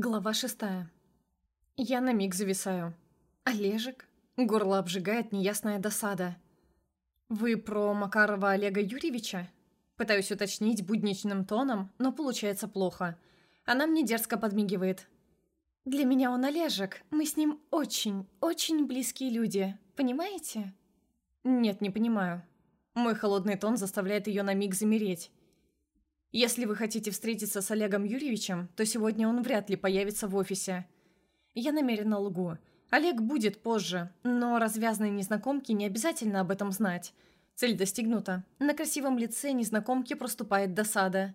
Глава шестая. Я на миг зависаю. Олежек? Горло обжигает неясная досада. «Вы про Макарова Олега Юрьевича?» Пытаюсь уточнить будничным тоном, но получается плохо. Она мне дерзко подмигивает. «Для меня он Олежек. Мы с ним очень, очень близкие люди. Понимаете?» «Нет, не понимаю». Мой холодный тон заставляет ее на миг замереть. Если вы хотите встретиться с Олегом Юрьевичем, то сегодня он вряд ли появится в офисе. Я намеренно лгу. Олег будет позже, но развязанной незнакомке не обязательно об этом знать. Цель достигнута. На красивом лице незнакомки проступает досада.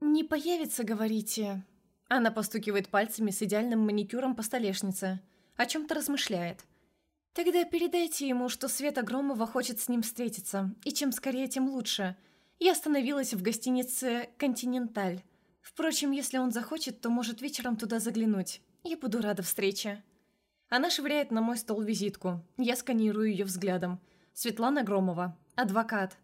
«Не появится, говорите?» Она постукивает пальцами с идеальным маникюром по столешнице. О чем-то размышляет. «Тогда передайте ему, что Света Громова хочет с ним встретиться, и чем скорее, тем лучше и остановилась в гостинице «Континенталь». Впрочем, если он захочет, то может вечером туда заглянуть. Я буду рада встрече. Она швыряет на мой стол визитку. Я сканирую ее взглядом. Светлана Громова. Адвокат.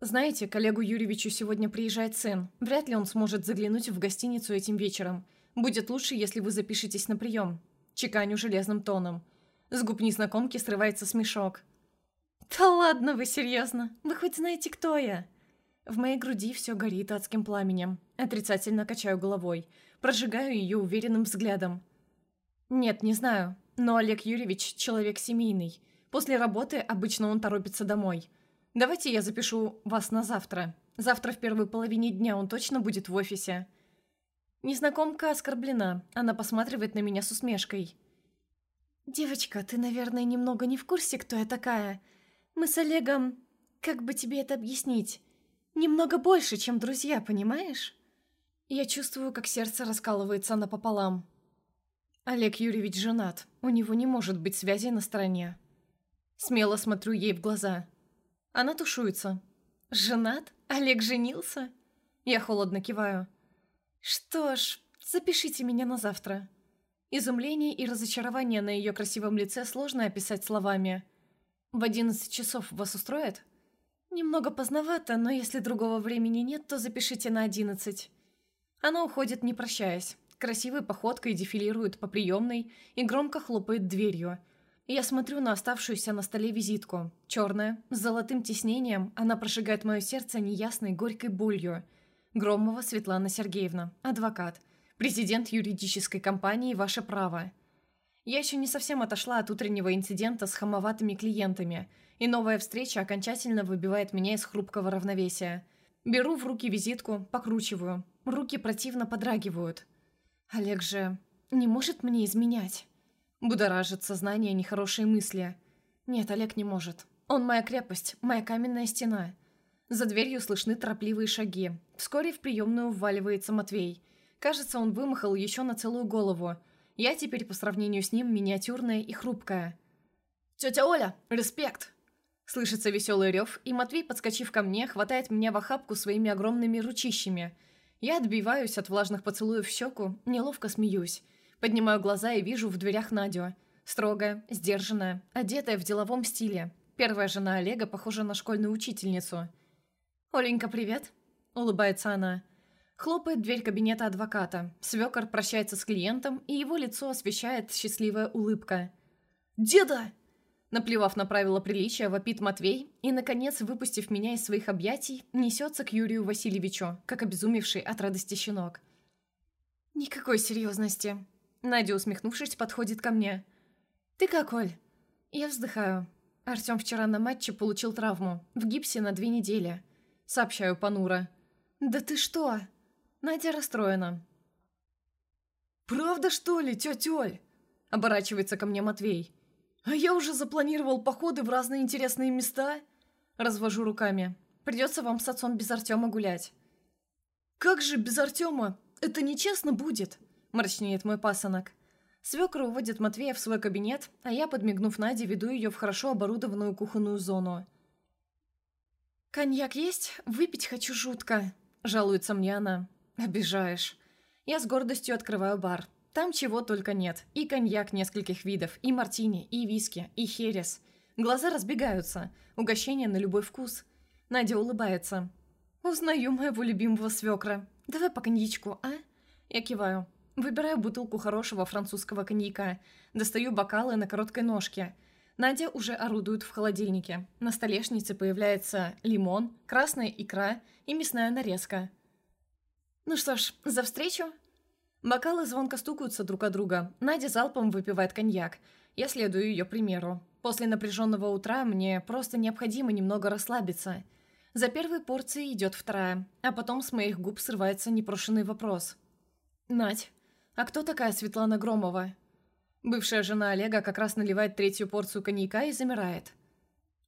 Знаете, коллегу Юрьевичу сегодня приезжает сын. Вряд ли он сможет заглянуть в гостиницу этим вечером. Будет лучше, если вы запишетесь на прием. Чеканю железным тоном. С губ незнакомки срывается смешок. «Да ладно вы, серьезно? Вы хоть знаете, кто я?» В моей груди все горит адским пламенем. Отрицательно качаю головой. Прожигаю ее уверенным взглядом. «Нет, не знаю. Но Олег Юрьевич – человек семейный. После работы обычно он торопится домой. Давайте я запишу вас на завтра. Завтра в первой половине дня он точно будет в офисе». Незнакомка оскорблена. Она посматривает на меня с усмешкой. «Девочка, ты, наверное, немного не в курсе, кто я такая. Мы с Олегом... Как бы тебе это объяснить? Немного больше, чем друзья, понимаешь? Я чувствую, как сердце раскалывается напополам. Олег Юрьевич женат. У него не может быть связи на стороне. Смело смотрю ей в глаза. Она тушуется. «Женат? Олег женился?» Я холодно киваю. «Что ж, запишите меня на завтра». Изумление и разочарование на ее красивом лице сложно описать словами. «В одиннадцать часов вас устроит?» «Немного поздновато, но если другого времени нет, то запишите на одиннадцать». Она уходит, не прощаясь. Красивой походкой дефилирует по приемной и громко хлопает дверью. Я смотрю на оставшуюся на столе визитку. Черная, с золотым тиснением, она прожигает мое сердце неясной горькой болью. Громова Светлана Сергеевна, адвокат, президент юридической компании «Ваше право». Я еще не совсем отошла от утреннего инцидента с хамоватыми клиентами, и новая встреча окончательно выбивает меня из хрупкого равновесия. Беру в руки визитку, покручиваю. Руки противно подрагивают. Олег же не может мне изменять. Будоражит сознание нехорошие мысли. Нет, Олег не может. Он моя крепость, моя каменная стена. За дверью слышны торопливые шаги. Вскоре в приемную вваливается Матвей. Кажется, он вымахал еще на целую голову – я теперь по сравнению с ним миниатюрная и хрупкая. «Тетя Оля, респект!» Слышится веселый рев, и Матвей, подскочив ко мне, хватает меня в охапку своими огромными ручищами. Я отбиваюсь от влажных поцелуев в щеку, неловко смеюсь. Поднимаю глаза и вижу в дверях Надю. Строгая, сдержанная, одетая в деловом стиле. Первая жена Олега похожа на школьную учительницу. «Оленька, привет!» – улыбается она. Хлопает дверь кабинета адвоката. Свекор прощается с клиентом, и его лицо освещает счастливая улыбка. «Деда!» Наплевав на правила приличия, вопит Матвей и, наконец, выпустив меня из своих объятий, несется к Юрию Васильевичу, как обезумевший от радости щенок. «Никакой серьезности». Надя, усмехнувшись, подходит ко мне. «Ты как, Оль?» Я вздыхаю. Артем вчера на матче получил травму. В гипсе на две недели. Сообщаю понуро. «Да ты что?» Надя расстроена. «Правда, что ли, тетя Оль?» – оборачивается ко мне Матвей. «А я уже запланировал походы в разные интересные места». Развожу руками. «Придется вам с отцом без Артема гулять». «Как же без Артема? Это нечестно будет!» – мрачнеет мой пасынок. Свекр уводит Матвея в свой кабинет, а я, подмигнув Наде, веду ее в хорошо оборудованную кухонную зону. «Коньяк есть? Выпить хочу жутко», – жалуется мне она. «Обижаешь». Я с гордостью открываю бар. Там чего только нет. И коньяк нескольких видов, и мартини, и виски, и херес. Глаза разбегаются. Угощение на любой вкус. Надя улыбается. «Узнаю моего любимого свекра. Давай по коньячку, а?» Я киваю. Выбираю бутылку хорошего французского коньяка. Достаю бокалы на короткой ножке. Надя уже орудует в холодильнике. На столешнице появляется лимон, красная икра и мясная нарезка. «Ну что ж, за встречу?» Бокалы звонко стукаются друг о друга. Надя залпом выпивает коньяк. Я следую ее примеру. После напряженного утра мне просто необходимо немного расслабиться. За первой порцией идет вторая, а потом с моих губ срывается непрошенный вопрос. «Надь, а кто такая Светлана Громова?» Бывшая жена Олега как раз наливает третью порцию коньяка и замирает.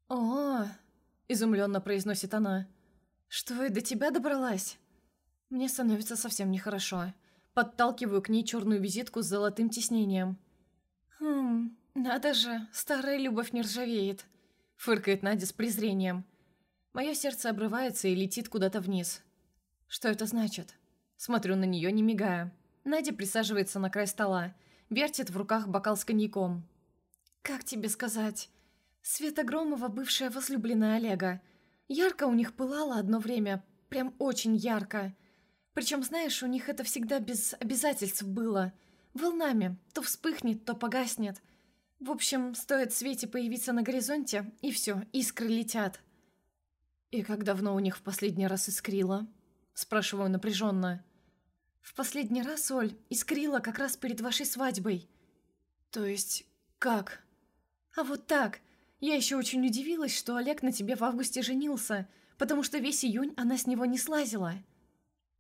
«О!» – изумленно произносит она. «Что, и до тебя добралась?» Мне становится совсем нехорошо. Подталкиваю к ней черную визитку с золотым тиснением. «Хм, надо же, старая любовь не ржавеет», – фыркает Надя с презрением. Мое сердце обрывается и летит куда-то вниз. Что это значит? Смотрю на нее, не мигая. Надя присаживается на край стола, вертит в руках бокал с коньяком. «Как тебе сказать? Света Громова, бывшая возлюбленная Олега. Ярко у них пылало одно время, прям очень ярко. Причем, знаешь, у них это всегда без обязательств было. Волнами, то вспыхнет, то погаснет. В общем, стоит Свете появиться на горизонте, и все, искры летят». «И как давно у них в последний раз искрило?» Спрашиваю напряженно. «В последний раз, Оль, искрила как раз перед вашей свадьбой». «То есть, как?» «А вот так. Я еще очень удивилась, что Олег на тебе в августе женился, потому что весь июнь она с него не слазила».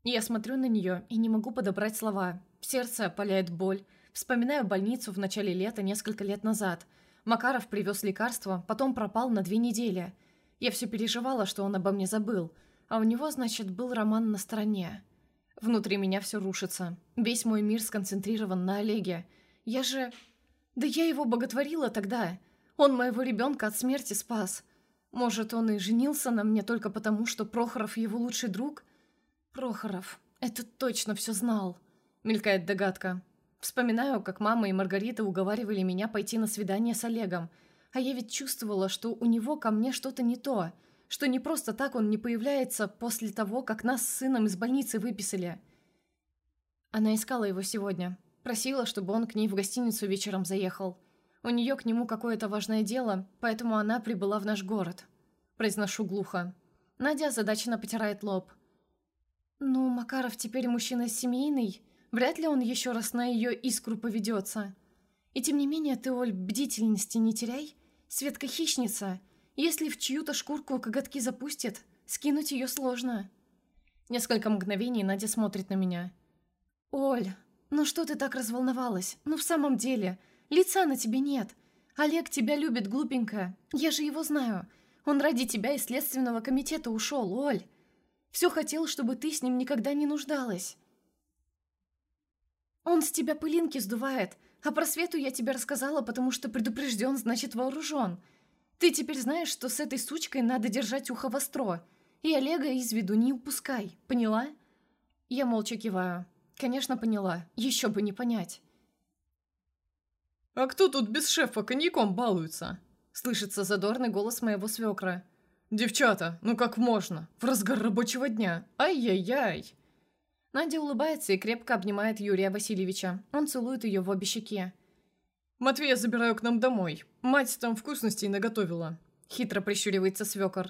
Я смотрю на нее и не могу подобрать слова. Сердце опаляет боль. Вспоминаю больницу в начале лета несколько лет назад. Макаров привез лекарство, потом пропал на две недели. Я все переживала, что он обо мне забыл. А у него, значит, был роман на стороне. Внутри меня все рушится. Весь мой мир сконцентрирован на Олеге. Я же... Да я его боготворила тогда. Он моего ребенка от смерти спас. Может, он и женился на мне только потому, что Прохоров его лучший друг? Прохоров, это точно все знал. Мелькает догадка. Вспоминаю, как мама и Маргарита уговаривали меня пойти на свидание с Олегом. А я ведь чувствовала, что у него ко мне что-то не то — что не просто так он не появляется после того, как нас с сыном из больницы выписали. Она искала его сегодня. Просила, чтобы он к ней в гостиницу вечером заехал. У нее к нему какое-то важное дело, поэтому она прибыла в наш город. Произношу глухо. Надя озадаченно потирает лоб. «Ну, Макаров теперь мужчина семейный. Вряд ли он еще раз на ее искру поведется. И тем не менее, ты, Оль, бдительности не теряй. Светка хищница. Если в чью-то шкурку коготки запустит, скинуть ее сложно. Несколько мгновений Надя смотрит на меня. «Оль, ну что ты так разволновалась? Ну в самом деле, лица на тебе нет. Олег тебя любит, глупенькая. Я же его знаю. Он ради тебя из следственного комитета ушел, Оль. Все хотел, чтобы ты с ним никогда не нуждалась. Он с тебя пылинки сдувает, а про Свету я тебе рассказала, потому что предупрежден, значит вооружен. Ты теперь знаешь, что с этой сучкой надо держать ухо востро. И Олега из виду не упускай, поняла?» Я молча киваю. «Конечно, поняла. Еще бы не понять». «А кто тут без шефа коньяком балуется?» Слышится задорный голос моего свекра. «Девчата, ну как можно? В разгар рабочего дня. Ай-яй-яй!» Надя улыбается и крепко обнимает Юрия Васильевича. Он целует ее в обе щеки. «Матвея забираю к нам домой. Мать там вкусностей наготовила». Хитро прищуривается свекор.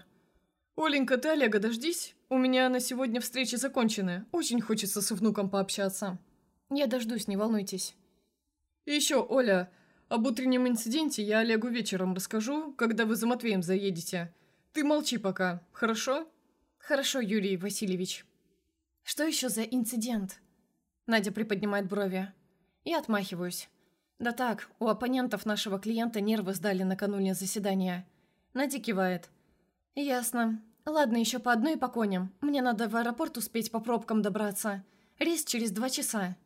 «Оленька, ты Олега дождись. У меня на сегодня встречи закончены. Очень хочется с внуком пообщаться». «Я дождусь, не волнуйтесь». «И еще, Оля, об утреннем инциденте я Олегу вечером расскажу, когда вы за Матвеем заедете. Ты молчи пока, хорошо?» «Хорошо, Юрий Васильевич». «Что еще за инцидент?» Надя приподнимает брови. Я отмахиваюсь. «Да так, у оппонентов нашего клиента нервы сдали накануне заседания». Надя кивает. «Ясно. Ладно, еще по одной по коням. Мне надо в аэропорт успеть по пробкам добраться. Рейс через два часа».